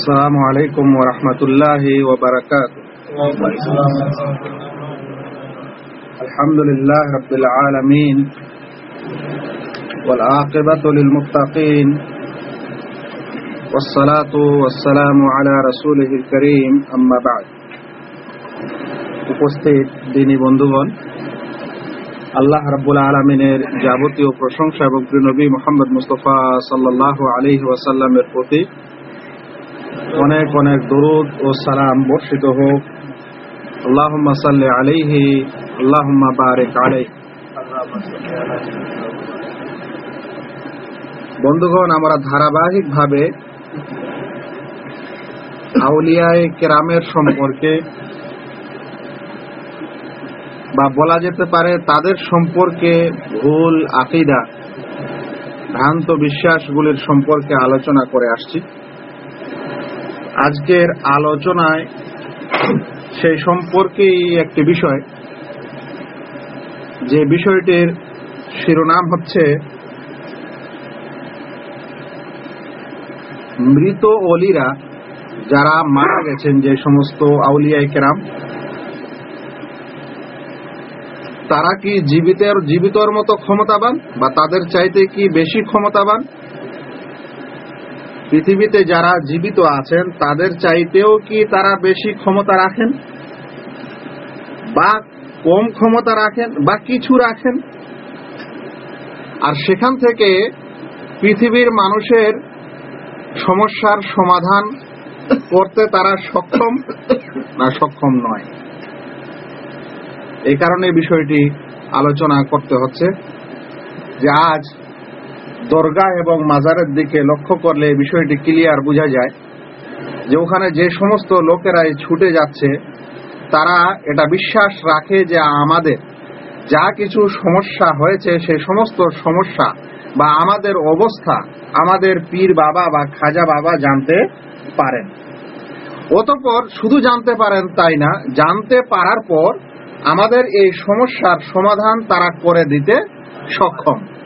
السلام عليكم ورحمة الله وبركاته الحمد لله رب العالمين والعاقبة للمتقين والصلاة والسلام على رسوله الكريم أما بعد উপস্থিত দিনী বন্ধুগণ আল্লাহ রাব্বুল আলমিনের যাবতীয় প্রশংসা এবং নবী মোহাম্মদ মুস্তফা সাল্লাহ আলহি ওয়াসাল্লামের প্রতি অনেক অনেক দরুদ ও সালাম বর্ষিত হোক। আল্লাহ সাল্লি আলাইহি আল্লাহ বারেক আলাই বন্ধুগণ, আমরা ধারাবাহিকভাবে আউলিয়ায় কেরামের সম্পর্কে বা বলা যেতে পারে তাদের সম্পর্কে ভুল আকিদা, ভ্রান্ত বিশ্বাসগুলির সম্পর্কে আলোচনা করে আসছি। আজকের আলোচনায় সেই সম্পর্কেই একটি বিষয়। যে বিষয়টির শিরোনাম হচ্ছে, মৃত অলিরা যারা মারা গেছেন যে সমস্ত আউলিয়ায় কেরাম, তারা কি জীবিতের, জীবিতর মতো ক্ষমতাবান বা তাদের চাইতে কি বেশি ক্ষমতাবান? পৃথিবীতে যারা জীবিত আছেন, তাদের চাইতেও কি তারা বেশি ক্ষমতা রাখেন? বা কম ক্ষমতা রাখেন, বা কিছু রাখেন? আর সেখান থেকে পৃথিবীর মানুষের সমস্যার সমাধান করতে তারা সক্ষম না সক্ষম নয়? এই কারণে বিষয়টি আলোচনা করতে হচ্ছে যে আজ দরগা এবং মাজারের দিকে লক্ষ্য করলে বিষয়টি ক্লিয়ার বোঝা যায় যে ওখানে যে সমস্ত লোকেরা ছুটে যাচ্ছে, তারা এটা বিশ্বাস রাখে যে আমাদের যা কিছু সমস্যা হয়েছে সেই সমস্ত সমস্যা বা আমাদের অবস্থা আমাদের পীর বাবা বা খাজা বাবা জানতে পারেন। অতপর শুধু জানতে পারেন তাই না, জানতে পারার পর আমাদের এই সমস্যার সমাধান তারা করে দিতে সক্ষম।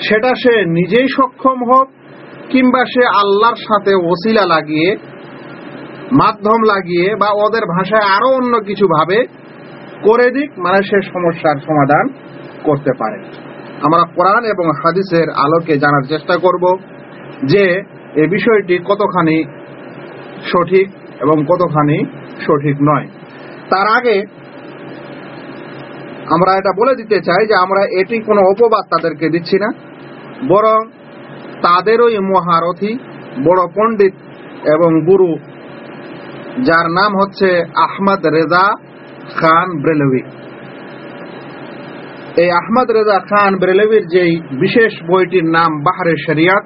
সেটা সে নিজেই সক্ষম হোক, কিংবা সে আল্লাহর সাথে ওসিলা লাগিয়ে, মাধ্যম লাগিয়ে, বা ওদের ভাষায় আরও অন্য কিছু ভাবে, করে দিক মানে সে সমস্যার সমাধান করতে পারে। আমরা কোরআন এবং হাদিসের আলোকে জানার চেষ্টা করব যে এ বিষয়টি কতখানি সঠিক এবং কতখানি সঠিক নয়। তার আগে আমরা এটা বলে দিতে চাই যে আমরা এটি কোনো অপবাদ তাদেরকে দিচ্ছি না। বরং তাদেরই মহারথী, বড় পণ্ডিত এবং গুরু, যার নাম হচ্ছে আহমদ রেজা খান ব্রেলভি এই আহমদ রেজা খান ব্রেলভির যেই বিশেষ বইটির নাম বাহারে শরিয়াত,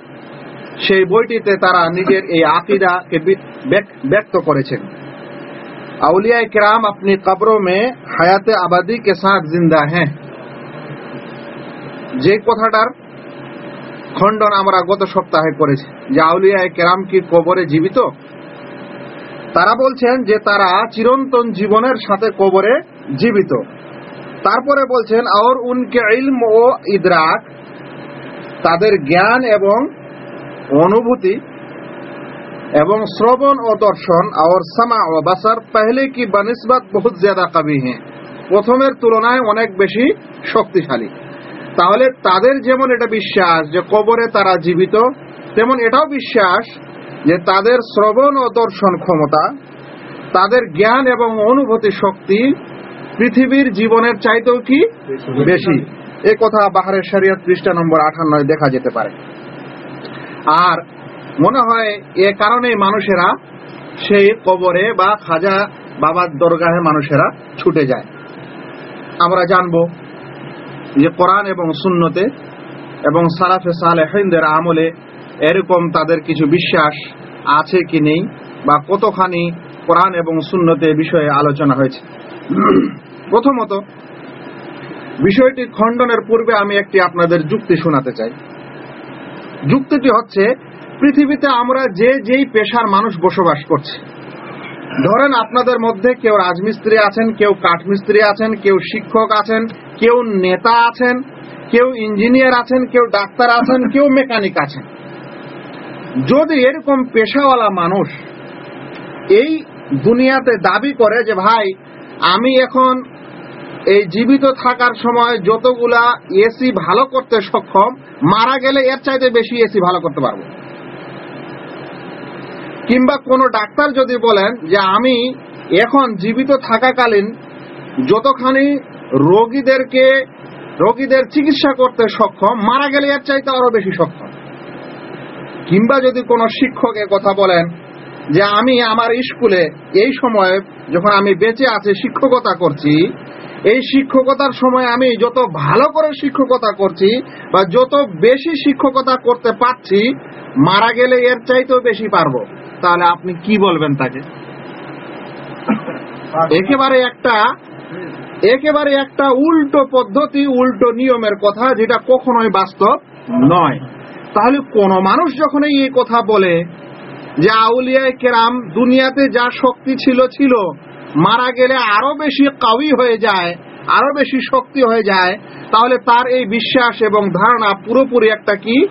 সেই বইটিতে তারা নিজের এই আকিদাকে ব্যক্ত করেছেন। अलिया कराम अपनी कब्रों में हयात आबादी के साथ जिंदा हैं যে কথাটার খণ্ডন আমরা গত সপ্তাহে করেছি যে আউলিয়া কেরাম কি কবরে জীবিত তারা বলছেন যে তারা চিরন্তন জীবনের সাথে কবরে জীবিত তারপরে বলছেন আর উনকে ইলম ও ইদরাক তাদের জ্ঞান এবং অনুভূতি এবং শ্রবণ ও দর্শন আর সামা ও বাসার পাহলে কি বানিসবাত বহুত জ্যাদা কাবি হ্যাঁ প্রথমের তুলনায় অনেক বেশি শক্তিশালী। তাহলে তাদের যেমন এটা বিশ্বাস যে কবরে তারা জীবিত, তেমন এটাও বিশ্বাস যে তাদের শ্রবণ ও দর্শন ক্ষমতা, তাদের জ্ঞান এবং অনুভূতি শক্তি পৃথিবীর জীবনের চাইতেও কি বেশি? এ কথা বাহারের শরিয়ত পৃষ্ঠা নম্বর আঠান্ন দেখা যেতে পারে। আর মনে হয় এ কারণে মানুষেরা সেই কবরে বা খাজা বাবার দরগাহে মানুষেরা ছুটে যায়। আমরা জানব যে কোরআন এবং সুন্নতে এবং সালাফে সালেহিনদের আমলে এরকম তাদের কিছু বিশ্বাস আছে কি নেই বা কতখানি কোরআন এবং সুন্নতে বিষয়ে আলোচনা হয়েছে। প্রথমত, বিষয়টি খণ্ডনের পূর্বে আমি একটি আপনাদের যুক্তি শোনাতে চাই। যুক্তিটি হচ্ছে পৃথিবীতে আমরা যে যেই পেশার মানুষ বসবাস করছি। ধরেন আপনাদের মধ্যে কেউ রাজমিস্ত্রি আছেন, কেউ কাঠমিস্ত্রি আছেন, কেউ শিক্ষক আছেন, কেউ নেতা আছেন, কেউ ইঞ্জিনিয়ার আছেন, কেউ ডাক্তার আছেন, কেউ মেকানিক আছেন। যদি এরকম পেশাওয়ালা মানুষ এই দুনিয়াতে দাবি করে যে, ভাই, আমি এখন এই জীবিত থাকার সময় যতগুলা এসি ভালো করতে সক্ষম, মারা গেলে এর চাইতে বেশি এসি ভালো করতে পারব। কিংবা কোনো ডাক্তার যদি বলেন যে আমি এখন জীবিত থাকাকালীন যতখানি রোগীদেরকে, রোগীদের চিকিৎসা করতে সক্ষম, মারা গেলে এর চাইতে আরও বেশি সক্ষম। কিংবা যদি কোনো শিক্ষক এ কথা বলেন যে আমি আমার স্কুলে এই সময়ে যখন আমি বেঁচে আছি, শিক্ষকতা করছি, এই শিক্ষকতার সময় আমি যত ভালো করে শিক্ষকতা করছি বা যত বেশি শিক্ষকতা করতে পারছি, মারা গেলে এর চাইতেও বেশি পারব। তাহলে আপনি কি বলবেন তাকে? একেবারে একটা একেবারে একটা উল্টো পদ্ধতি, উল্টো নিয়মের কথা যেটা কখনোই বাস্তব নয়। তাহলে কোন মানুষ যখন এই কথা বলে যে আউলিয়ায় কেরাম দুনিয়াতে যা শক্তি ছিল ছিল, মারা গেলে আরও বেশি কাউই হয়ে যায়, আরও বেশি শক্তি হয়ে যায়, তাহলে তার এই বিশ্বাস এবং ধারণা পুরোপুরি একটা কি?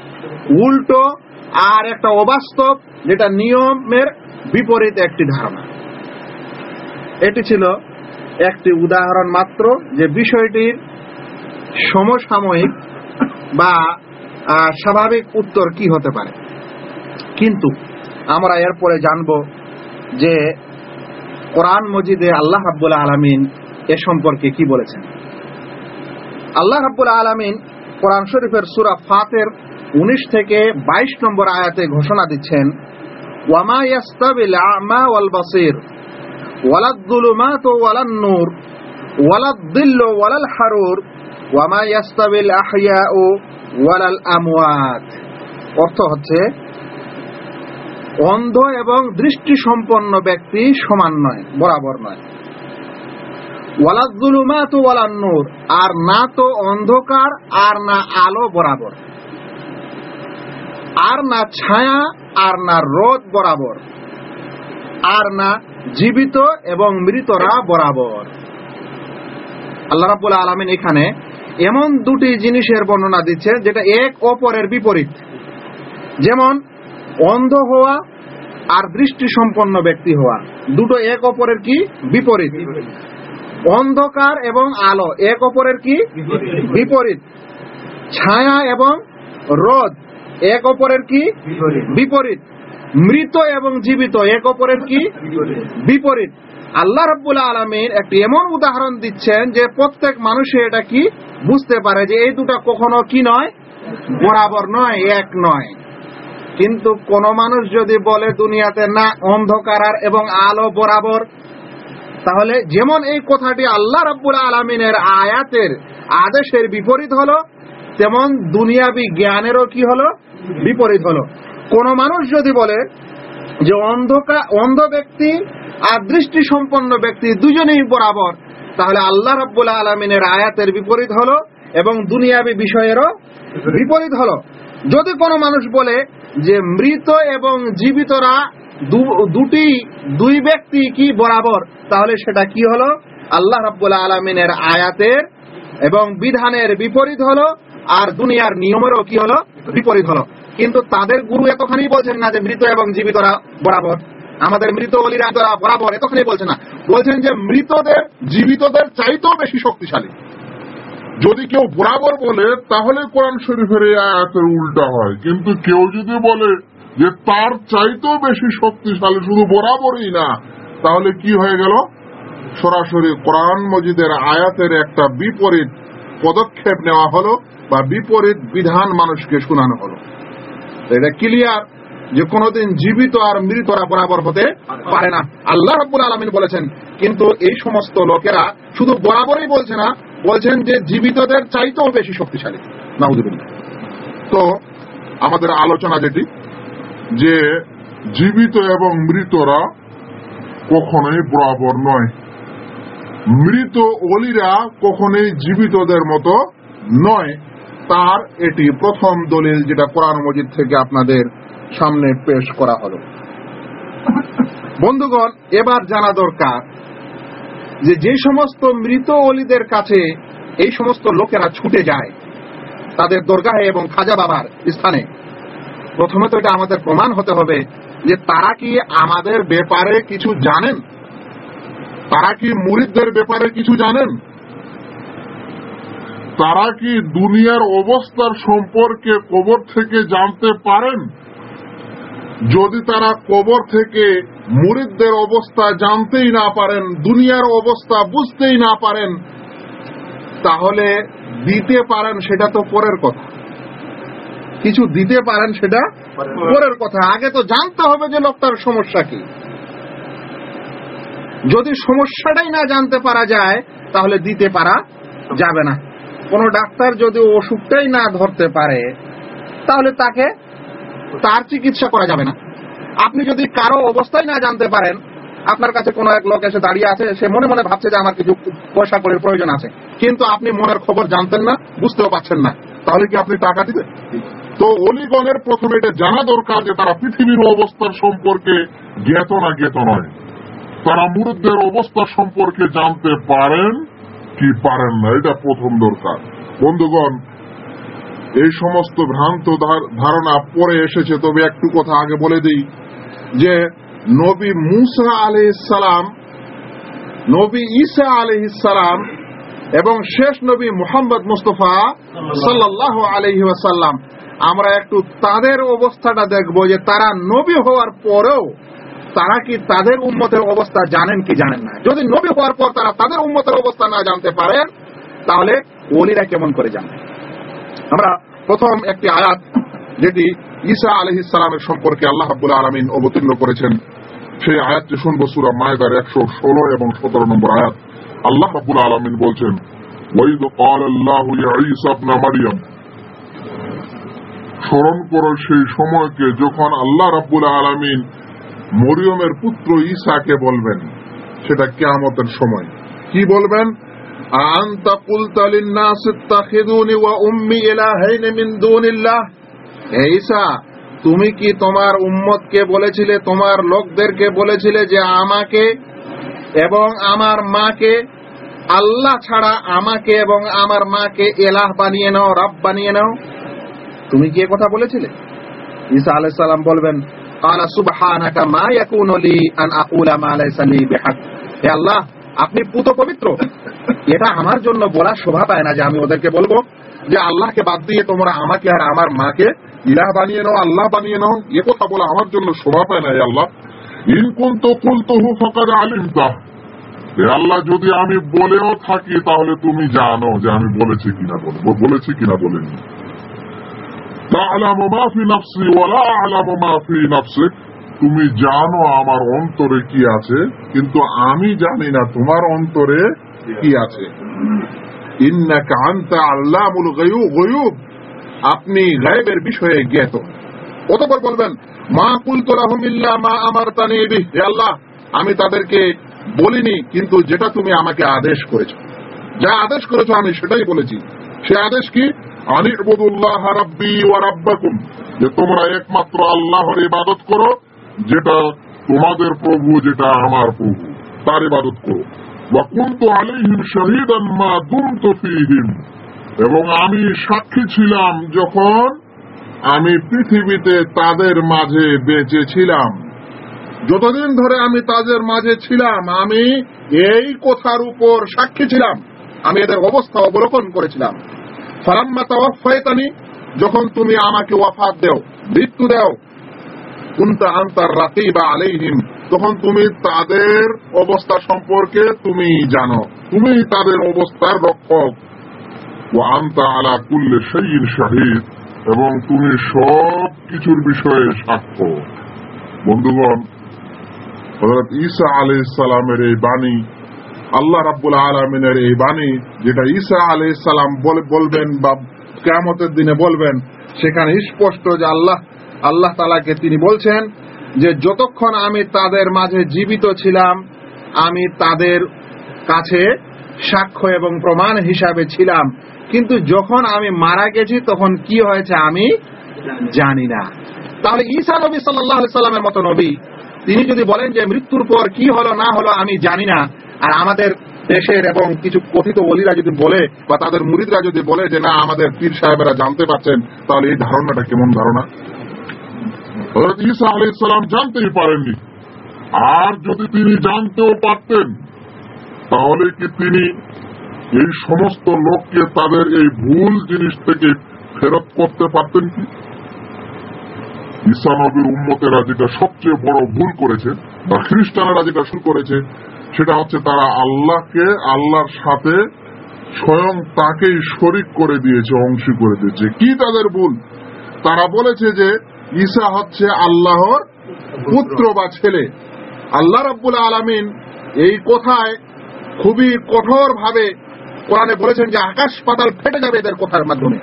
উল্টো আর একটা অবাস্তব যেটা নিয়মের বিপরীত একটি ধারণা। এটি ছিল একটি উদাহরণ মাত্র যে বিষয়টির সমসাময়িক বা স্বাভাবিক উত্তর কি হতে পারে। কিন্তু আমরা এরপরে জানব যে কোরআন মজিদে আল্লাহ রাব্বুল আলামিন এ সম্পর্কে কি বলেছেন। আল্লাহ রাব্বুল আলামিন কোরআন শরীফের সূরা ফাতের 19 থেকে 22 নম্বর আয়াতে ঘোষণা দিচ্ছেন ওয়ামা ইয়াস্তাবিল আ'মা ওয়াল বাসীর ওয়ালাদ যুলুমাত ওয়ালান নূর ওয়ালাদ দিল্লু ওয়ালাল হারুর ওয়ামা ইয়াস্তাবিল ওয়ালাল আমওয়াত অর্থ হচ্ছে, অন্ধ এবং দৃষ্টি সম্পন্ন ব্যক্তি সমান নয়, বরাবর নয়। নূর, আর না তো অন্ধকার, আর না আলো বরাবর। আর না ছায়া আর না রোদ বরাবর। আর না জীবিত এবং মৃতরা বরাবর। আল্লাহ রাব্বুল আলামিন এখানে এমন দুটি জিনিসের বর্ণনা দিচ্ছে যেটা এক অপরের বিপরীত। যেমন অন্ধ হওয়া আর দৃষ্টি সম্পন্ন ব্যক্তি হওয়া। দুটো এক অপরের কি? বিপরীত। অন্ধকার এবং আলো এক অপরের কি? বিপরীত। ছায়া এবং রোদ। এক অপরের কি? বিপরীত। মৃত এবং জীবিত এক অপরের কি? বিপরীত। আল্লাহ রাব্বুল আলমীর একটি এমন উদাহরণ দিচ্ছেন যে প্রত্যেক মানুষে এটা কি বুঝতে পারে যে এই দুটা কখনো কি নয়? বরাবর নয় এক নয়। কিন্তু কোন মানুষ যদি বলে দুনিয়াতে না অন্ধকার আর এবং আলো বরাবর তাহলে যেমন এই কথাটি আল্লাহ রাব্বুল আলমিনের আয়াতের আদেশের বিপরীত হলো তেমন দুনিয়াবি জ্ঞানেরও কি হলো? বিপরীত হলো। কোন মানুষ যদি বলে যে অন্ধকার অন্ধ ব্যক্তি আর দৃষ্টি সম্পন্ন ব্যক্তি দুজনেই বরাবর, তাহলে আল্লাহ রাব্বুল আলমিনের আয়াতের বিপরীত হলো এবং দুনিয়াবি বিষয়েরও বিপরীত হলো। যদি কোনো মানুষ বলে যে মৃত এবং জীবিতরা দুটি, দুই ব্যক্তি কি বরাবর, তাহলে সেটা কি হলো? আল্লাহ রাব্বুল আলমিনের আয়াতের এবং বিধানের বিপরীত হলো আর দুনিয়ার নিয়মেরও কি হলো? বিপরীত হলো। কিন্তু তাদের গুরু এতখানি বলছেন না যে মৃত এবং জীবিতরা বরাবর। আমাদের মৃত অলিরা তারা বরাবর, এতখানি বলছেন না। বলছেন যে মৃতদের, জীবিতদের চাইতেও বেশি শক্তিশালী। যদি কেউ বরাবর বলে, তাহলে কোরআন শরীফের এই আয়াতের উল্টা হয়। কিন্তু কেউ যদি বলে যে তার চাইতেও বেশি শক্তিশালী, শুধু বরাবরই না, তাহলে কি হয়ে গেল? সরাসরি কোরআন মজিদের আয়াতের একটা বিপরীত পদক্ষেপ নেওয়া হলো বা বিপরীত বিধান মানুষকে শোনানো হলো। এটা ক্লিয়ার যে কোনোদিন জীবিত আর মৃতরা বরাবর হতে পারে না। আল্লাহ রাব্বুল আলমিন বলেছেন, কিন্তু এই সমস্ত লোকেরা শুধু বরাবরই বলছে না, বলছেন যে জীবিতদের চাইতেও বেশি শক্তিশালী। নাউজুবিল্লাহ। তো আমাদের আলোচনা যেটি, যে জীবিত এবং মৃতরা কখনোই বরাবর নয়। মৃত অলিরা কখনোই জীবিতদের মতো নয়। তার এটি প্রথম দলিল যেটা কোরআন মজিদ থেকে আপনাদের সামনে পেশ করা হলো। বন্ধুগণ, এবার জানা দরকার যে যে সমস্ত মৃত অলিদের কাছে এই সমস্ত লোকেরা ছুটে যায় তাদের দরগাহে এবং খাজা বাবার স্থানে। প্রথমে তো এটা আমাদের প্রমাণ হতে হবে যে তারা কি আমাদের ব্যাপারে কিছু জানেন? তারা কি মুরিদদের ব্যাপারে কিছু জানেন? তারা কি দুনিয়ার অবস্থার সম্পর্কে কবর থেকে জানতে পারেন? যদি তারা কবর থেকে মুরিদদের অবস্থা জানতেই না পারেন দুনিয়ার অবস্থা বুঝতেই না পারেন তাহলে দিতে পারেন সেটা তো পরের কথা। কিছু দিতে পারেন সেটা পরের কথা। আগে তো জানতে হবে যে লোকটার সমস্যা কি। যদি সমস্যাটাই না জানতে পারা যায়, তাহলে দিতে পারা যাবে না। কোন ডাক্তার যদি অসুখটাই না ধরতে পারে, তাহলে তাকে তার চিকিৎসা করা যাবে না। আপনি যদি কারও অবস্থাই না জানতে পারেন, আপনার কাছে কোনো এক লোক এসে দাঁড়িয়ে আছে, সে মনে মনে ভাবছে যে আমার কিছু পয়সা করে প্রয়োজন আছে। কিন্তু আপনি মনের খবর জানতেন না, বুঝতেও পারছেন না। তাহলে কি আপনি টাকা দিবেন? তো অলিগণের প্রথমে এটা জানা দরকার যে তারা পৃথিবীর অবস্থার সম্পর্কে জ্ঞাত না জ্ঞাত নয়। তারা মুরুদদের অবস্থা সম্পর্কে জানতে পারেন কি পারেন না, এটা প্রথম দরকার। বন্ধুগণ, এই সমস্ত ভ্রান্ত ধারণা পরে এসেছে, তবে একটু কথা আগে বলে দিই যে, নবী মুসা আলহিসাম নবী ঈসা আলহিসাম এবং শেষ নবী মোহাম্মদ মুস্তফা সাল্লাহ আলহি ওয়াসাল্লাম, আমরা একটু তাদের অবস্থাটা দেখব যে তারা নবী হওয়ার পরেও তারা কি তাদের উন্মতের অবস্থা জানেন কি জানেন না যদি নবী হওয়ার পর তারা তাদের উন্মতের অবস্থা না জানতে পারেন তাহলে ওলিরা কেমন করে জানবে আমরা প্রথম একটি আয়াত যেটি ঈসা আলহ ইসলামের সম্পর্কে আল্লাহ রাব্বুল আলমিন অবতীর্ণ করেছেন সেই আয়াতটি শুনবো সুরা মায়দার একশো ষোলো এবং সতেরো নম্বর আয়াত আল্লাহ রাব্বুল আলমিন বলছেন ওয়াইদ قال الله يا عيسى ابن مريم স্মরণ করো সেই সময়কে যখন আল্লাহ রাব্বুল আলমিন মরিয়মের পুত্র ঈসাকে বলবেন, সেটা কেয়ামতের সময়। কি বলবেন? তুমি কি তোমার উম্মতকে বলেছিলে, তোমার লোকদেরকে বলেছিলে যে আমাকে এবং আমার মাকে, আল্লাহ ছাড়া আমাকে এবং আমার মাকে এলাহ বানিয়ে নাও, রব বানিয়ে নাও? তুমি কি কথা বলেছিলে? ঈসা আলাইহিস বলবেন قال سبحانك ما يكون لي ان اقول ما ليس لي بحق হে আল্লাহ আপনি পুত পবিত্র এটা আমার জন্য বলা শোভা পায় না যে আমি ওদেরকে বলবো যে আল্লাহকে বাদ দিয়ে তোমরা আমাকে আর আমার মাকে ইলাহ বানিয়ে নাও আল্লাহ বানিয়ে নাও এ কথা বলা আমার জন্য শোভা পায় না হে আল্লাহ ইন কুন্ত কুলতুহু ফাকাদ আলিমতা হে আল্লাহ যদি আমি বলেও থাকি তাহলে তুমি জানো যে আমি বলেছি কিনা বলে বলেছি কিনা বলিনি তাহলে মাফি নফসি ওয়ালা আলাম মা ফি তুমি জানো আমার অন্তরে কি আছে, কিন্তু আমি জানি না তোমার অন্তরে কি আছে। আপনি গায়েবের বিষয়ে জ্ঞাত। অতঃপর বলবেন, মা কুল তো রাহমিল্লা মা আমার তা নিয়ে হে আল্লাহ, আমি তাদেরকে বলিনি, কিন্তু যেটা তুমি আমাকে আদেশ করেছ। যা আদেশ করেছ আমি সেটাই বলেছি। সে আদেশ কি? যে তোমরা একমাত্র আল্লাহর ইবাদত করো, যেটা তোমাদের প্রভু, যেটা আমার প্রভু, তার ইবাদত করো। ওয়া কুনতু আলাইহিম শাহীদান মা দুমতু ফীহিম। এবং আমি সাক্ষী ছিলাম যখন আমি পৃথিবীতে তাদের মাঝে বেঁচে ছিলাম। যতদিন ধরে আমি তাদের মাঝে ছিলাম, আমি এই কথার উপর সাক্ষী ছিলাম। আমি এদের অবস্থা অবলোকন করেছিলাম। ফারাম্মা তাওয়াফায়তানি যখন তুমি আমাকে ওয়াফাত দেও, মৃত্যু দেও, কুনতা আনতার রাকিবা আলাইহিম, তখন তুমি তাদের অবস্থা সম্পর্কে তুমি জানো। তুমি তাদের অবস্থার রক্ষক। ও আনতা আলা কুল্লে শাইইন শাহিদ, এবং তুমি সব কিছুর বিষয়ে সাক্ষ্য। বন্ধুগণ ঈসা আলাইহিস সালামের এই বাণী আল্লাহ রাব্বুল আলমিনের এই বাণী, যেটা ঈসা আলাই সালাম বলবেন বা কেয়ামতের দিনে বলবেন, সেখানে স্পষ্ট যে আল্লাহ আল্লাহ তালাকে তিনি বলছেন যে, যতক্ষণ আমি তাদের মাঝে জীবিত ছিলাম, আমি তাদের কাছে সাক্ষ্য এবং প্রমাণ হিসাবে ছিলাম। কিন্তু যখন আমি মারা গেছি, তখন কি হয়েছে আমি জানি না। তাহলে ঈসা নবী সাল্লাহ সাল্লামের মতো নবী, তিনি যদি বলেন যে, মৃত্যুর পর কি হলো, না হলো, আমি জানি না। আর আমাদের দেশের এবং কিছু কথিত অলিরা যদি বলে বা তাদের মুরিদরা যদি বলে যে না, আমাদের পীর সাহেবেরা জানতে পারছেন, তাহলে এই ধারণাটা কেমন ধারণা? হযরত ঈসা আলাইহিস সালাম জানতেই পারেননি। আর যদি তিনি জানতেও পারতেন, তাহলে কি তিনি এই সমস্ত লোককে তাদের এই ভুল জিনিস থেকে ফেরত করতে পারতেন কি? ঈসা নবীর উম্মতেরা যেটা সবচেয়ে বড় ভুল করেছে, বা খ্রিস্টানেরা যেটা শুরু করেছে সেটা হচ্ছে তারা আল্লাহকে, আল্লাহর সাথে স্বয়ং তাকেই শরিক করে দিয়েছে, অংশী করে দিয়েছে। কি তাদের ভুল? তারা বলেছে যে ঈসা হচ্ছে আল্লাহর পুত্র বা ছেলে। আল্লাহ রাব্বুল আলামিন এই কথায় খুবই কঠোর ভাবে কোরআনে বলেছেন যে আকাশ পাতাল ফেটে যাবে এদের কথার মাধ্যমে।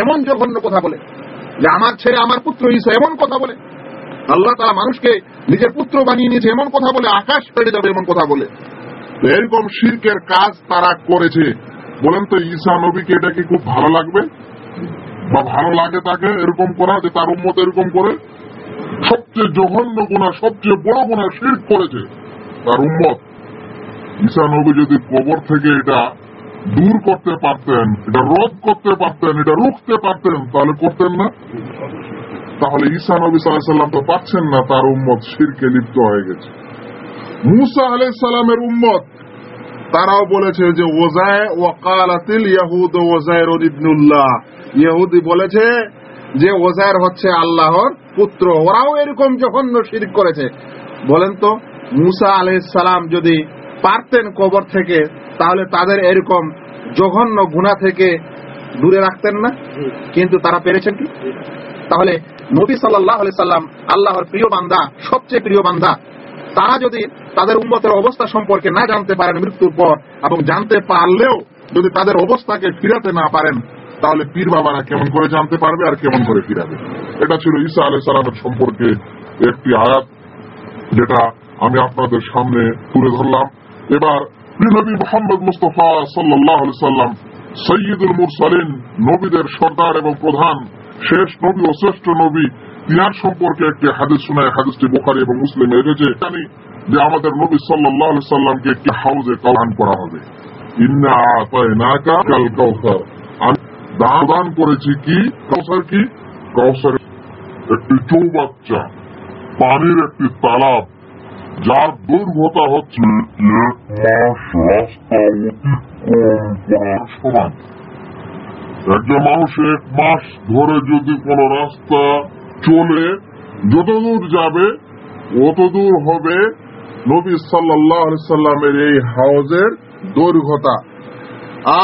এমন জঘন্য কথা বলে যে আমার ছেলে, আমার পুত্র ঈসা এমন কথা বলে। আল্লাহ তারা মানুষকে নিজের পুত্র বানিয়ে নিয়েছে, এমন কথা বলে আকাশ ফেটে যাবে এমন কথা বলে। এরকম শিরকের কাজ তারা করেছে। বলেন তো, ঈসা নবীকে এটা কি খুব ভালো লাগবে? বা ভালো লাগে তাকে এরকম করা, যে তার উন্মত এরকম করে? সবচেয়ে জঘন্য গুণা সবচেয়ে বড় গুণা শির্ক করেছে তার উম্মত। ঈসা নবী যদি কবর থেকে এটা দূর করতে পারতেন, এটা রোধ করতে পারতেন, এটা রুখতে পারতেন, তাহলে করতেন না? তাহলে ঈসা নবী সাল্লাম তো পাচ্ছেন না, তার উম্মত শিরকে লিপ্ত হয়ে গেছে। মুসা আলাই সালামের উম্মত, তারাও বলেছে যে ওজায় ওয়াকালাতিল ইয়াহুদ ওজায়ের ইবনুল্লাহ। ইহুদি বলেছে যে ওজায়ের হচ্ছে আল্লাহর পুত্র। ওরাও এরকম জঘন্য শিরক করেছে। বলেন তো, মুসা আলাইহিস সালাম যদি পারতেন কবর থেকে, তাহলে তাদের এরকম জঘন্য গুণা থেকে দূরে রাখতেন না? কিন্তু তারা পেরেছেন কি? তাহলে নবী সাল্লাহ সাল্লাম আল্লাহর প্রিয় বান্দা, সবচেয়ে প্রিয় বান্দা। তারা যদি তাদের উন্মতের অবস্থা সম্পর্কে না জানতে পারেন মৃত্যুর পর এবং জানতে পারলেও যদি তাদের অবস্থাকে ফিরাতে না পারেন, তাহলে পীর বাবারা কেমন করে জানতে পারবে আর কেমন করে ফিরাবে? এটা ছিল ঈসা আলাই সালামের সম্পর্কে একটি আয়াত, যেটা আমি আপনাদের সামনে তুলে ধরলাম। এবার নবী মোহাম্মদ মুস্তফা সাল্লাহ সাল্লাম সৈয়দুল মুরসালিন, নবীদের সর্দার এবং প্রধান। শেষ নবী ও শ্রেষ্ঠ নবী, তিনার সম্পর্কে একটি হাদিস শোনায়, হাদিসটি বোখারি এবং মুসলিম এসেছে। জানি যে আমাদের নবী সাল্লাহ সাল্লামকে একটি হাউজে দান করা হবে। দান করেছি কি? কাউসার কি? কাউসার একটি চৌবাচ্চা, পানির একটি তালাব, যার দৈর্ঘ্যতা হচ্ছে সমান। একজন মানুষ এক মাস ধরে যদি কোন রাস্তা চলে, যতদূর যাবে, অতদূর হবে নবী সাল্লাহ সাল্লামের এই হাউজের দৈর্ঘ্যতা।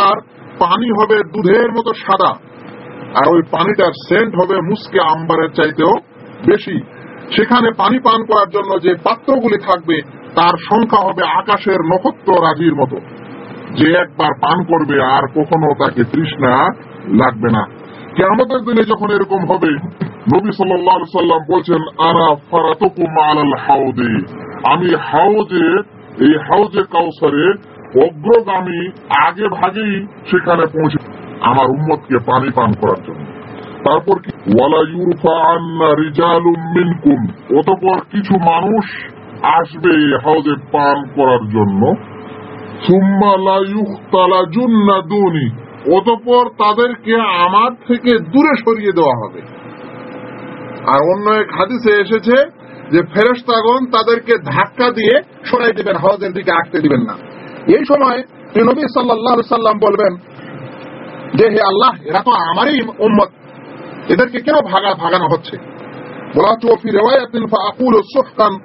আর পানি হবে দুধের মতো সাদা, আর ওই পানিটার সেন্ট হবে মুসকে আম্বারের চাইতেও বেশি। সেখানে পানি পান করার জন্য যে পাত্রগুলি থাকবে, তার সংখ্যা হবে আকাশের নক্ষত্র রাজির মতো। যে একবার পান করবে আর কখনো তাকে তৃষ্ণা লাগবে না। কেমতের দিনে যখন এরকম হবে, নবী সাল্লাম বলছেন আনা ফারাতুকুম আলাল হাউদে। আমি হাউজে, এই হাউজে কাউসারে অগ্রগামী, আগে ভাগেই সেখানে পৌঁছে আমার উম্মতকে পানি পান করার জন্য। তারপর কি? ওয়ালা ইউরফা আন্না রিজালুম মিনকুম। অতপর কিছু মানুষ আসবে এই হাউজে পান করার জন্য। সুম্মা লা ইউখতালা জুন্নাদুনি অতপর তাদেরকে আমার থেকে দূরে সরিয়ে দেওয়া হবে। আর অন্য এক হাদিসে এসেছে যে, ফেরেশতাগণ তাদেরকে ধাক্কা দিয়ে সরাই দিবেন হাউজের দিকে আসতে দিবেন না। এই সময় নবী সাল্লাহ সাল্লাম বলবেন যে, হে আল্লাহ, এরা তো আমারই উম্মত। এদেরকে কেন ভাগা ভাগানো হচ্ছে? বলা হচ্ছে ওফি রেওয়ায়াতিন ফাকুল সুহকান।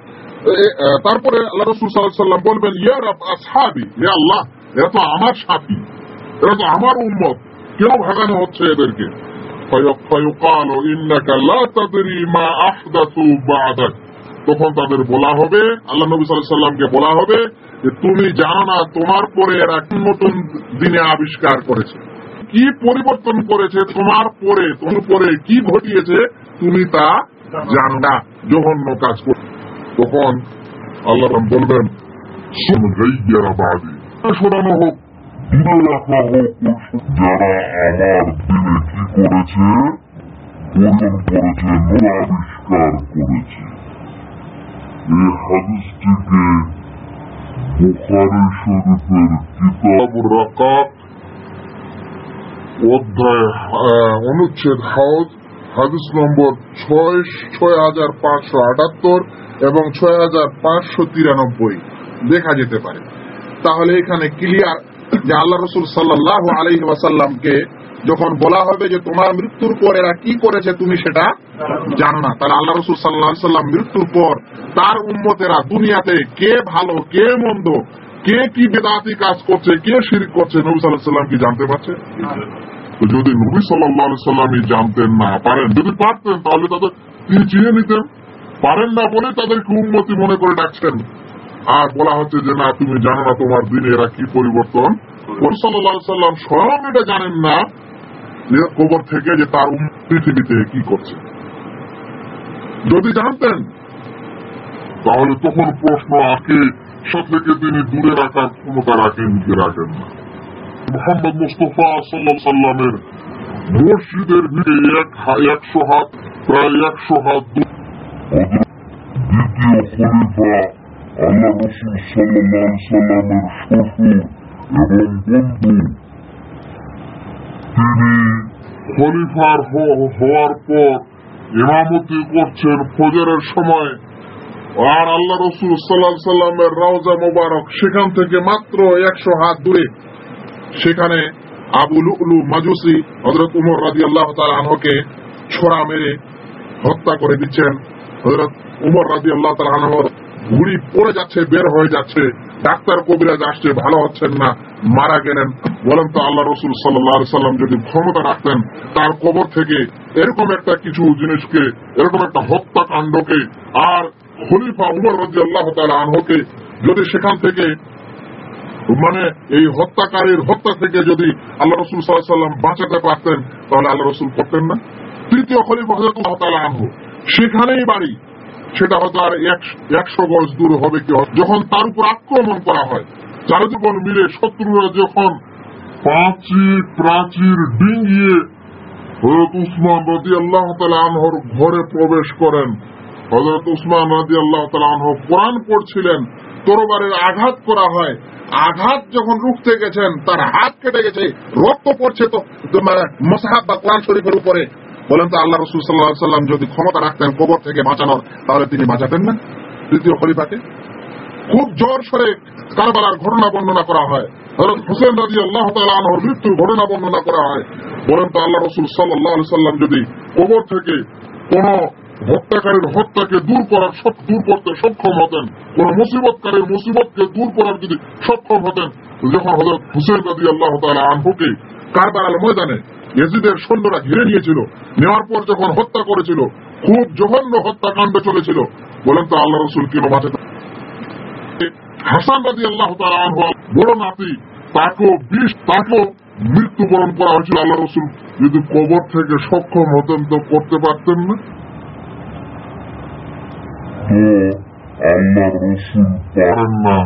তারপরে আল্লাহ রসুল সাল্লাল্লাহু সাল্লাম বলবেন, ইয়া রাব, আসহাবি, হে আল্লাহ, এরা তো আমার সাথী। এরা তো আমার উন্মত কেউ ভাগানো হচ্ছে এদেরকে। তখন তাদের বলা হবে, আল্লাহ নবী সাল্লামকে বলা হবে যে, তুমি জানো না, তোমার পরে এরা কি নতুন দিনে আবিষ্কার করেছে। কি পরিবর্তন করেছে, তোমার পরে তোমার পরে কি ঘটিয়েছে, তুমি তা জানো না। জঘন্য কাজ কর তখন আল্লাহ বলবেন শোনানো হোক। যারা আমার দিনে কি করেছে করেছে করেছে এই হাদিসটিকে বুখারি শরীফের কিতাব রাকাত অধ্যায়, অনুচ্ছেদ হাউস, হাদিস নম্বর ছয় ছয় হাজার পাঁচশো আটাত্তর এবং ছয় হাজার পাঁচশো তিরানব্বই। দেখা যেতে পারে। তাহলে এখানে ক্লিয়ার যে আল্লাহ রসুল সাল্লাহ আলহি ওয়াসাল্লামকে যখন বলা হবে যে তোমার মৃত্যুর পর এরা কি করেছে তুমি সেটা জানো না। তাহলে আল্লাহ রসুল সাল্লাহ সাল্লাম মৃত্যুর পর তার উম্মতেরা দুনিয়াতে কে ভালো, কে মন্দ, কে কি বেদাতি কাজ করছে, কে শিরিক করছে নবী সাল্লাহ সাল্লাম কি জানতে পারছে? তো যদি নবী সাল্লাহ সাল্লামই জানতেন না পারেন, যদি পারতেন তাহলে তাদের তিনি চিনে নিতেন? পারেন না বলে তাদেরকে উন্নতি মনে করে ডাকছেন। আর বলা হচ্ছে যে, না, তুমি জানো না তোমার দিনে এরা কি পরিবর্তন? সাল্লাম স্বয়ং এটা জানেন না যে, কবর থেকে যে তার পৃথিবীতে কি করছে। যদি জানতেন, তাহলে তখন প্রশ্ন আঁকে থেকে তিনি দূরে রাখার ক্ষমতা রাখেন কি রাখেন না মোহাম্মদ মুস্তফা সাল্লাহ সাল্লামের মসজিদের ভিড়ে এক একশো হাত, প্রায় একশো হাত দ্বিতীয় খলিফা আল্লাহ রসুল সাল্লাহ সাল্লামের শ্বশুর এবং বন্ধু। তিনি খলিফার হওয়ার পর ইমামতি করছেন ফজরের সময়। আর আল্লাহ রসুল সাল্লাহ সাল্লামের মোবারক সেখান থেকে মাত্র একশো হাত দূরে। সেখানে আবু লুলু মাজুসি হজরত উমর রাজি আল্লাহ আনহকে ছোড়া মেরে হত্যা করে দিচ্ছেন। হজরত উমর রাজি আল্লাহ আনহর ঘুড়ি পড়ে যাচ্ছে, বের হয়ে যাচ্ছে। ডাক্তার কবিরাজ আসছে, ভালো হচ্ছেন না, মারা গেলেন। বলেন তো আল্লাহ রসুল সাল্লাহ সাল্লাম যদি ক্ষমতা রাখতেন, তার কবর থেকে এরকম একটা কিছু জিনিসকে, এরকম একটা হত্যাকাণ্ডকে, আর খলিফা উমর রাজি আল্লাহ আনহকে যদি সেখান থেকে মানে এই হত্যাকারীর হত্যা থেকে যদি আল্লাহ রসুল সাল্লাম বাঁচাতে পারতেন, তাহলে আল্লাহ রসুল করতেন না। তৃতীয় খলিফা হজরত আনহু, সেখানেই বাড়ি। সেটা হয়তো আর একশো গজ দূর হবে কি হবে। যখন তার উপর আক্রমণ করা হয় চারিদিবন মিলে শত্রুরা যখন প্রাচীর প্রাচীর ডিঙ্গিয়ে হজরত উসমান রাজি আল্লাহ আনহর ঘরে প্রবেশ করেন হজরত উসমান রাজি আল্লাহ আনহ কোরআন পড়ছিলেন তরবারের আঘাত করা হয় আঘাত যখন রুখতে গেছেন, তার হাত কেটে গেছে, রক্ত পড়ছে তো মানে মোসাহাব বা কোরআন শরীফের উপরে বলেন তো আল্লাহ রসুল সাল্লাহ সাল্লাম যদি ক্ষমতা রাখতেন কবর থেকে বাঁচানোর, তাহলে তিনি বাঁচাতেন না। তৃতীয় খলিফাকে। খুব জোর সরে কারবালার ঘটনা বর্ণনা করা হয়। হজরত হুসেন রাজি আল্লাহ মৃত্যুর ঘটনা বর্ণনা করা হয়। বলেন তো আল্লাহ রসুল সাল্লাহ সাল্লাম যদি কবর থেকে কোন হত্যাকারীর হত্যাকে দূর করার দূর করতে সক্ষম হতেন, কোন মুসিবতকারীর মুসিবতকে দূর করার যদি সক্ষম হতেন যখন হজরত হুসেন রাজি আল্লাহ তালা আনহুকে কারবালার ময়দানে এজিদের সৈন্যরা ঘিরে নিয়েছিল। নেওয়ার পর যখন হত্যা করেছিল, খুব জঘন্য হত্যাকাণ্ড চলেছিল। বলেন তো আল্লাহ রসুল কেন বাঁচাতে হাসান রাজি আল্লাহ বড় নাতি, তাকেও বিষ তাকেও মৃত্যুবরণ করা হয়েছিল। আল্লাহ রসুল যদি কবর থেকে সক্ষম হতেন তো করতে পারতেন না? আল্লাহ রসুল পারেন না,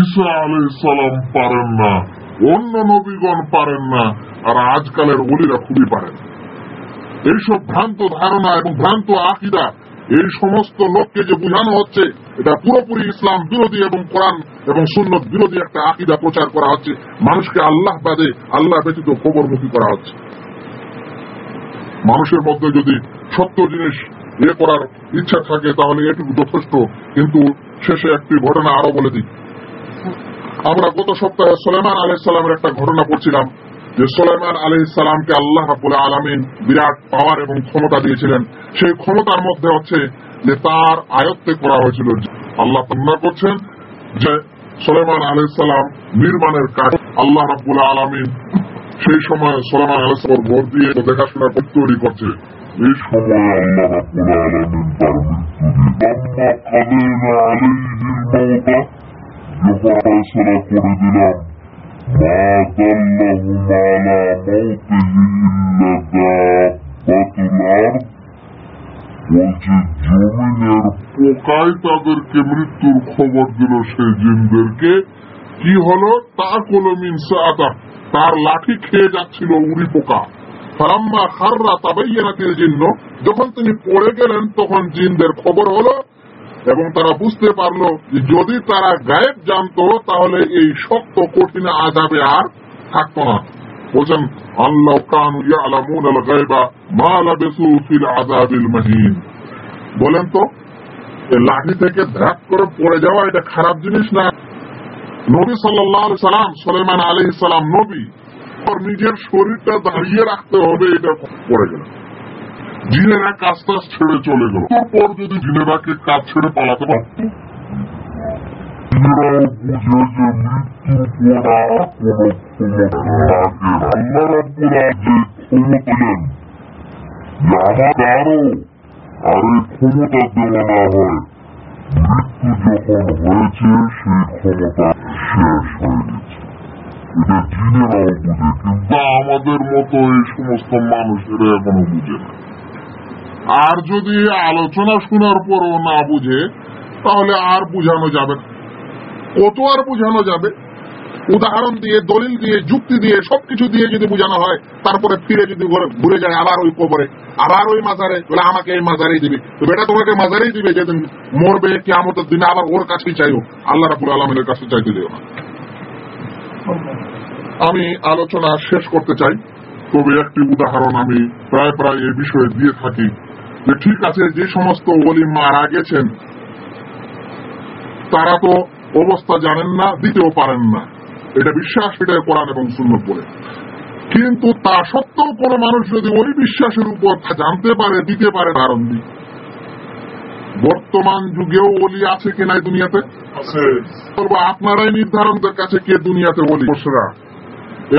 ঈসা আলাই সালাম পারেন না। অন্য নবীগণ পারেন না, আর আজকালের অলিরা খুবই পারেন। এইসব ভ্রান্ত ধারণা এবং ভ্রান্ত আকিদা, এই সমস্ত লোককে যে বোঝানো হচ্ছে, এটা পুরোপুরি ইসলাম বিরোধী এবং কোরআন এবং সুন্নত বিরোধী একটা আকিদা প্রচার করা হচ্ছে। মানুষকে আল্লাহ বাদে, আল্লাহ ব্যতীত কবরমুখী করা হচ্ছে। মানুষের মধ্যে যদি সত্য জিনিস ইয়ে করার ইচ্ছা থাকে, তাহলে এটুকু যথেষ্ট, কিন্তু শেষে একটি ঘটনা আরও বলে দিই। আমরা গত সপ্তাহে সোলেমান আলাইসাল্লামের একটা ঘটনা পড়ছিলাম যে সোলেমান আলাইসাল্লামকে আল্লাহ রাবুল আলমিন বিরাট পাওয়ার এবং ক্ষমতা দিয়েছিলেন। সেই ক্ষমতার মধ্যে হচ্ছে যে তার আয়ত্তে করা হয়েছিল। আল্লাহ বর্ণনা করছেন যে সোলেমান আলাইসাল্লাম নির্মাণের কাজ আল্লাহ রাবুল আলমিন সেই সময় সোলেমান আলাইসাল্লাম ভোট দিয়ে দেখাশোনা তৈরি করছে। এই সময় আল্লাহ রাবুল আলমিন তার মৃত্যু দিয়ে জমিনের পোকায় তাদেরকে মৃত্যুর খবর দিল সেই জিনদেরকে। কি হলো? তা কলমিন তার লাঠি খেয়ে যাচ্ছিল উড়ি পোকা। ফারাম্মা খাররা তাবাইয়ানাতিল জিন্ন। যখন তিনি পড়ে গেলেন, তখন জিনদের খবর হলো এবং তারা বুঝতে পারল যে যদি তারা গায়েব জানতো, তাহলে এই শক্ত, কঠিন আজাবে আর থাকতো না। বলছেন, আল্লাহ কানু ইয়ালামুন আল গায়বা মাহিন। বলেন তো লাঠি থেকে ধ্যাপ করে পড়ে যাওয়া এটা খারাপ জিনিস না? নবী সাল্লাল্লাহু আলাইহি সাল্লাম, সুলাইমান আলাইহিস সালাম নবী নিজের শরীরটা দাঁড়িয়ে রাখতে হবে, এটা পড়ে গেল। জিনেরা কাজ টাজ ছেড়ে চলে গেল। তারপর যদি জিনেরাকে কাজ ছেড়ে পালাতে পারত না। মৃত্যু যখন হয়েছে, সেই ক্ষমতা শেষ হয়ে গেছে। এটা জিনেরাও বুঝে, কিন্তু আমাদের মতো এই সমস্ত মানুষেরা এখনও বুঝে না। আর যদি আলোচনা শোনার পরও না বুঝে, তাহলে আর বুঝানো যাবে কত আর বুঝানো যাবে। উদাহরণ দিয়ে, দলিল দিয়ে, যুক্তি দিয়ে, সবকিছু দিয়ে যদি বোঝানো হয়, তারপরে ফিরে যদি ঘুরে যায় আবার ওই কবরে, আবার ওই মাজারে, বলে আমাকে এই মাজারেই দিবে। তো বেটা, তোমাকে মাজারেই দিবে যেদিন মরবে কেমতের দিনে, আবার ওর কাছেই চাইও। আল্লাহ রাবুল আলমের কাছে চাইতে দিও না। আমি আলোচনা শেষ করতে চাই। তবে একটি উদাহরণ আমি প্রায় প্রায় এই বিষয়ে দিয়ে থাকি। যে ঠিক আছে যে সমস্ত ওলি মারা গেছেন তারা তো অবস্থা জানেন না দিতেও পারেন না। এটা বিশ্বাস এটা কোরআন এবং সুন্নত বলে। কিন্তু তা সত্ত্বেও কোন মানুষ যদি ওই বিশ্বাসের উপর জানতে পারে দিতে পারে কারণ দিক। বর্তমান যুগেও ওলি আছে কিনা এই দুনিয়াতে? আপনারাই নির্ধারণদের কাছে কে দুনিয়াতে ওলি?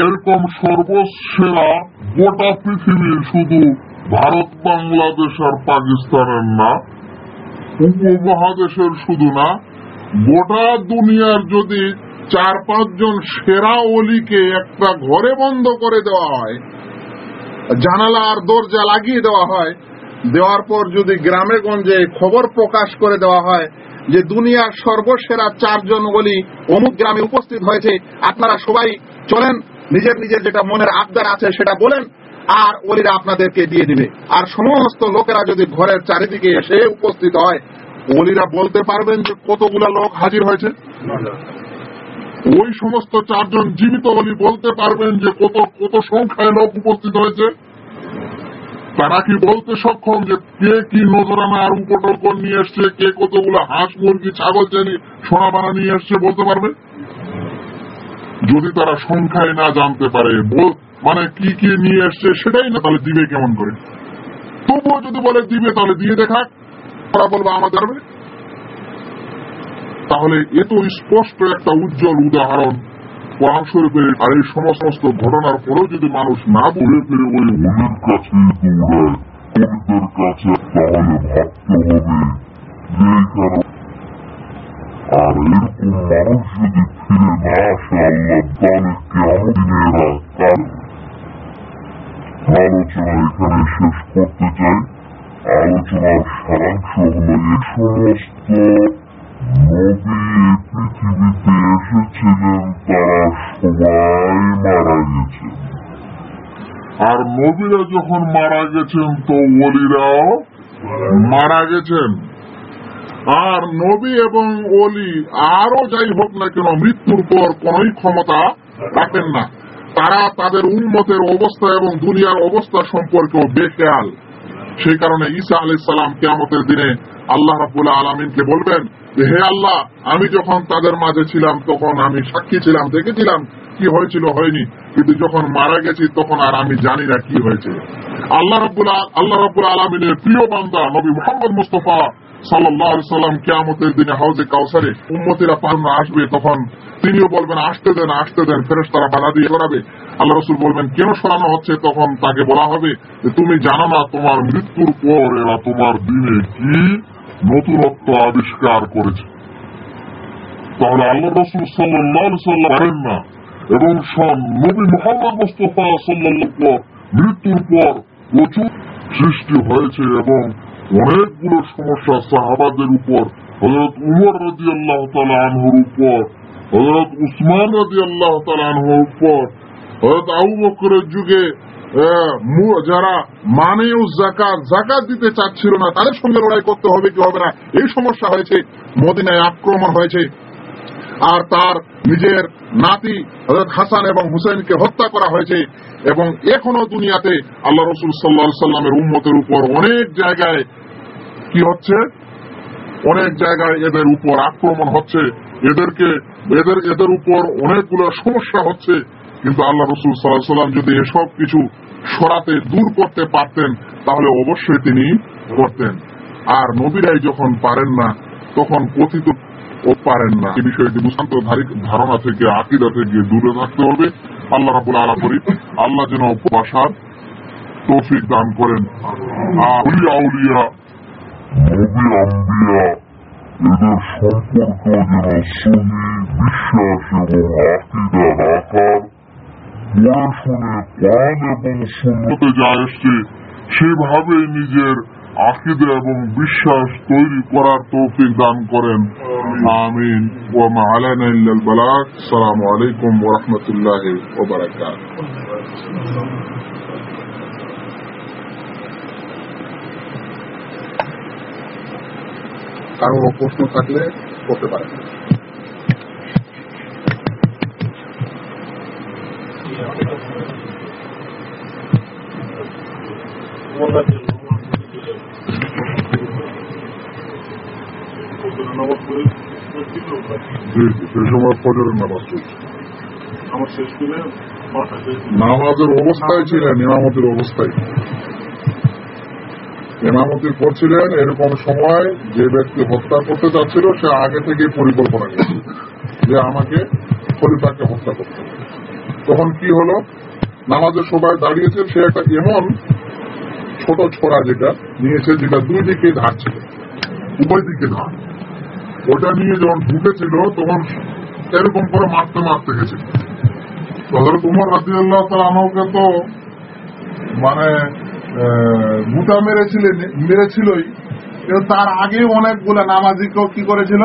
এরকম সর্বসেরা গোটা পৃথিবীর শুধু ভারত, বাংলাদেশ আর পাকিস্তানের না, উপমহাদেশের শুধু না, গোটা দুনিয়ার যদি চার পাঁচজন সেরা অলিকে একটা ঘরে বন্ধ করে দেওয়া হয়, জানালা আর দরজা লাগিয়ে দেওয়া হয়, দেওয়ার পর যদি গ্রামে গঞ্জে খবর প্রকাশ করে দেওয়া হয় যে দুনিয়ার সর্বসেরা চারজন অলি অমুক গ্রামে উপস্থিত হয়েছে, আপনারা সবাই চলেন, নিজের নিজের যেটা মনের আবদার আছে সেটা বলেন। আর ওলিরা আপনাদেরকে দিয়ে দিবে। আর সমস্ত লোকেরা যদি ঘরের চারিদিকে এসে উপস্থিত হয়, ওলিরা বলতে পারবেন যে কতগুলা লোক হাজির হয়েছে। ওই সমস্ত চারজন জীবিত অলি বলতে পারবেন যে কত কত সংখ্যায় লোক উপস্থিত হয়েছে। তারা কি বলতে সক্ষম যে কে কি নজরানা আর উপটল্পন নিয়ে এসছে, কে কতগুলো হাঁস, মুরগি, ছাগল, জানি, সোনা বানা নিয়ে এসছে বলতে পারবে? যদি তারা সংখ্যায় না জানতে পারে মানে কি কি নিয়ে এসছে সেটাই না, তাহলে দিবে কেমন করে তবুও যদি বলে দিবে, তাহলে দিয়ে দেখাক ওরা বলবে আমাদের। তাহলে এ তো স্পষ্ট একটা উজ্জ্বল উদাহরণ কোরআন আর এই সমস্ত ঘটনার পরেও যদি মানুষ না বলে ফিরে ওই অলির কাছে দৌড়ায় কাছে তাহলে ভাবতে হবে আর এরকম মানুষ যদি ফিরে না আসে আল্লাহ তাহলে কেমন দিনেরা কাল আলোচনা এখানে শেষ করতে চাই আলোচনার সারাংশ হলো এই সমস্ত নবী পৃথিবীতে এসেছিলেন তারা সবাই মারা গেছেন আর নবীরা যখন মারা গেছেন তো ওলিরাও মারা গেছেন। আর নবী এবং ওলি আরও যাই হোক না কেন, মৃত্যুর পর কোন ক্ষমতা রাখেন না। তারা তাদের উন্মতের অবস্থা এবং দুনিয়ার অবস্থা সম্পর্কেও বেখেয়াল। সেই কারণে ঈসা সালাম কেমতের দিনে আল্লাহ রাবুল্লাহ আলমিনকে বলবেন হে আল্লাহ, আমি যখন তাদের মাঝে ছিলাম, তখন আমি সাক্ষী ছিলাম, দেখেছিলাম কি হয়েছিল, হয়নি। কিন্তু যখন মারা গেছি, তখন আর আমি জানি না কি হয়েছে। আল্লাহ রাবুল আল্লাহ রাবুল আলমিনের প্রিয় বান্দা নবী মোহাম্মদ মুস্তফা সাল্লাম কেয়ামতের দিনে হাউজে কাউসারে উম্মতিরা পালনা আসবে, তখন তিনিও বলবেন, আসতে দেন আসতে দেন। তারা বাধা দিয়ে করাবে আল্লাহ রসুল বলবেন, কেন সরানো হচ্ছে? তখন তাকে বলা হবে তুমি জানো না তোমার মৃত্যুর পর এরা তোমার দিনে কি নতুনত্ব আবিষ্কার করেছে? তাহলে আল্লাহ রসুল সাল্লাম না। এবং নবী মোহাম্মদ মুস্তফা সাল্লাহ মৃত্যুর পর প্রচুর সৃষ্টি হয়েছে এবং অনেকগুলো সমস্যা সাহাবাদের উপর। হজরত উমর রাজি আল্লাহ তালা উপর। হজরত উসমান রাজি আল্লাহ তালা উপর। হজরত আবু বকরের যুগে যারা মানেও জাকাত জাকাত দিতে চাচ্ছিল না, তাদের সঙ্গে লড়াই করতে হবে কি হবে না? এই সমস্যা হয়েছে, মদিনায় আক্রমণ হয়েছে। আর তার নিজের নাতি হযরত হাসান এবং হুসেনকে হত্যা করা হয়েছে এবং এখনও দুনিয়াতে আল্লাহ রসুল সাল্লাহ সাল্লামের উম্মতের উপর অনেক জায়গায় কি হচ্ছে? অনেক জায়গায় এদের উপর আক্রমণ হচ্ছে, এদেরকে, এদের এদের উপর অনেকগুলো সমস্যা হচ্ছে। কিন্তু আল্লাহ রসুল সাল্লাহ সাল্লাম যদি এসব কিছু সরাতে দূর করতে পারতেন, তাহলে অবশ্যই তিনি করতেন। আর নবীরাই যখন পারেন না, তখন কথিত ও পারেন না। এই বিষয়টি বুঝান্ত ধারণা থেকে, আকিদা থেকে দূরে থাকতে হবে। আল্লাহ রাবুল আলা করি আল্লাহ যেন বাসার তৌফিক দান করেন। এদের সম্পর্ক যেন বিশ্বাস এবং আকিদা রাখার পড়ে শুনে এবং যা এসছে সেভাবে নিজের আকিদা এবং বিশ্বাস তৈরি করার তৌফিক দান করেন। আমিন। আসসালামু আলাইকুম ওয়া কারও প্রশ্ন থাকলে করতে পারেন। নামাজের অবস্থায় ছিলেন, ইমামতির অবস্থায়। ইমামতি করছিলেন এরকম সময় যে ব্যক্তি হত্যা করতে যাচ্ছিল, সে আগে থেকে পরিকল্পনা নিয়েছিল যে আমাকে খলিফাকে হত্যা করতে তখন কি হলো? নামাজের সবাই দাঁড়িয়েছে সে একটা এমন ছোট ছোড়া যেটা নিয়েছে যেটা দুই দিকে ধার ছিল উভয় দিকে ধার ওটা নিয়ে যখন ঢুকেছিল তখন এরকম করে মারতে মারতে গেছে। হজরত উমর রাজি আমাকে তো মানে গুটা মেরেছিলেন, মেরেছিলই। কিন্তু তার আগে অনেকগুলো নামাজিকেও কি করেছিল?